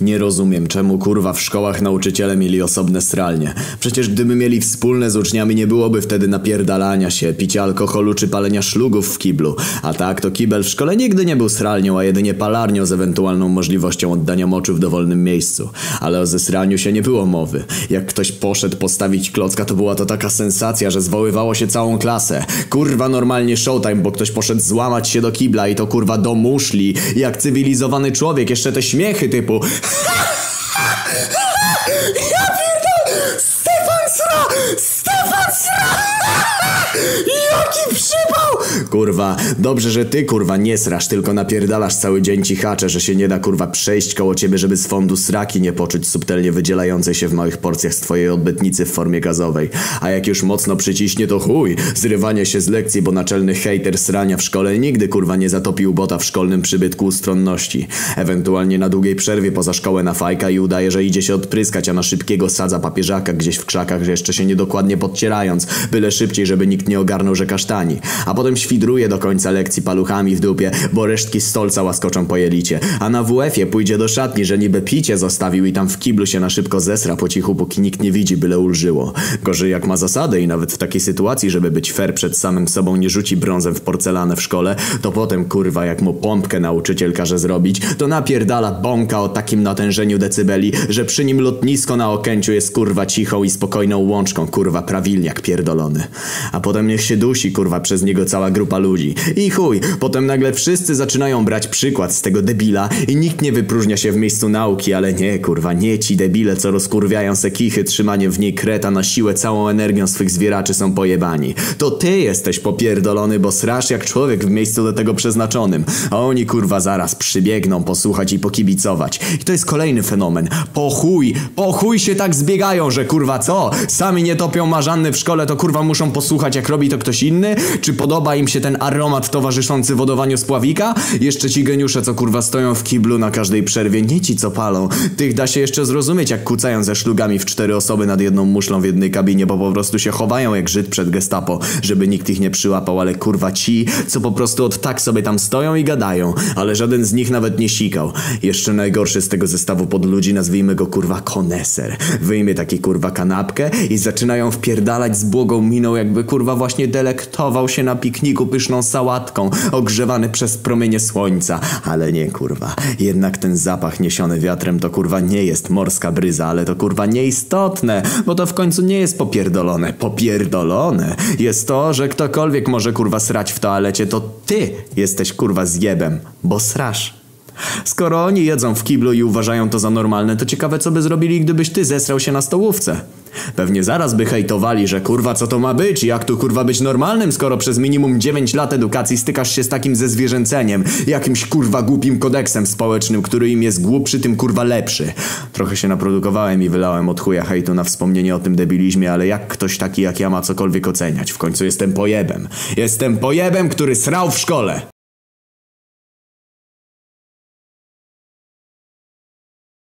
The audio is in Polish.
Nie rozumiem, czemu kurwa w szkołach nauczyciele mieli osobne sralnie. Przecież gdyby mieli wspólne z uczniami, nie byłoby wtedy napierdalania się, picia alkoholu czy palenia szlugów w kiblu. A tak, to kibel w szkole nigdy nie był sralnią, a jedynie palarnią z ewentualną możliwością oddania moczu w dowolnym miejscu. Ale o zesraniu się nie było mowy. Jak ktoś poszedł postawić klocka, to była to taka sensacja, że zwoływało się całą klasę. Kurwa normalnie showtime, bo ktoś poszedł złamać się do kibla i to kurwa do muszli. Jak cywilizowany człowiek, jeszcze te śmiechy typu ja pierdolę! Stefan Sra! Stefan Sra! Jaki przypał! Kurwa, dobrze, że ty kurwa nie srasz, tylko napierdalasz cały dzień cichacze, że się nie da kurwa przejść koło ciebie, żeby z fondu sraki nie poczuć subtelnie wydzielającej się w małych porcjach z twojej odbytnicy w formie gazowej. A jak już mocno przyciśnie to chuj, zrywanie się z lekcji, bo naczelny hejter srania w szkole nigdy kurwa nie zatopił bota w szkolnym przybytku ustronności. Ewentualnie na długiej przerwie poza szkołę na fajka i udaje, że idzie się odpryskać, a na szybkiego sadza papieżaka gdzieś w krzakach, że jeszcze się niedokładnie podcierając, byle szybciej, żeby nikt nie ogarnął, że kasztani. A potem świdruje do końca lekcji paluchami w dupie, bo resztki stolca łaskoczą po jelicie. A na WF-ie pójdzie do szatni, że niby picie zostawił i tam w kiblu się na szybko zesra po cichu, póki nikt nie widzi, byle ulżyło. Gorzej jak ma zasadę i nawet w takiej sytuacji, żeby być fair przed samym sobą nie rzuci brązem w porcelanę w szkole, to potem kurwa jak mu pompkę nauczyciel każe zrobić, to napierdala bąka o takim natężeniu decybeli, że przy nim lotnisko na Okęciu jest kurwa cichą i spokojną łączką, kurwa prawilniak pierdolony. A potem niech się dusi kurwa przez niego cała grupa ludzi. I chuj, potem nagle wszyscy zaczynają brać przykład z tego debila i nikt nie wypróżnia się w miejscu nauki, ale nie kurwa, nie ci debile, co rozkurwiają se kichy, trzymanie w niej kreta na siłę całą energią swych zwieraczy są pojebani. To ty jesteś popierdolony, bo srasz jak człowiek w miejscu do tego przeznaczonym, a oni kurwa zaraz przybiegną posłuchać i pokibicować. I to jest kolejny fenomen. Po chuj, po chuj się tak zbiegają, że kurwa co? Sami nie topią marzanny w szkole, to kurwa muszą posłuchać jak robi to ktoś inny? Czy podoba im się ten aromat towarzyszący wodowaniu spławika? Jeszcze ci geniusze, co kurwa stoją w kiblu na każdej przerwie, nie ci co palą. Tych da się jeszcze zrozumieć, jak kucają ze szlugami w cztery osoby nad jedną muszlą w jednej kabinie, bo po prostu się chowają jak Żyd przed gestapo, żeby nikt ich nie przyłapał, ale kurwa ci, co po prostu od tak sobie tam stoją i gadają, ale żaden z nich nawet nie sikał. Jeszcze najgorszy z tego zestawu pod ludzi, nazwijmy go kurwa koneser. Wyjmie taki kurwa kanapkę i zaczynają wpierdalać z błogą miną, jakby kurwa właśnie delektował się na pikniku pyszną sałatką, ogrzewany przez promienie słońca. Ale nie kurwa, jednak ten zapach niesiony wiatrem to kurwa nie jest morska bryza, ale to kurwa nieistotne, bo to w końcu nie jest popierdolone. Popierdolone jest to, że ktokolwiek może kurwa srać w toalecie, to ty jesteś kurwa zjebem, bo srasz. Skoro oni jedzą w kiblu i uważają to za normalne, to ciekawe co by zrobili, gdybyś ty zesrał się na stołówce. Pewnie zaraz by hejtowali, że kurwa co to ma być, jak tu kurwa być normalnym, skoro przez minimum 9 lat edukacji stykasz się z takim zezwierzęceniem, jakimś kurwa głupim kodeksem społecznym, który im jest głupszy, tym kurwa lepszy. Trochę się naprodukowałem i wylałem od chuja hejtu na wspomnienie o tym debilizmie, ale jak ktoś taki jak ja ma cokolwiek oceniać? W końcu jestem pojebem. Jestem pojebem, który srał w szkole.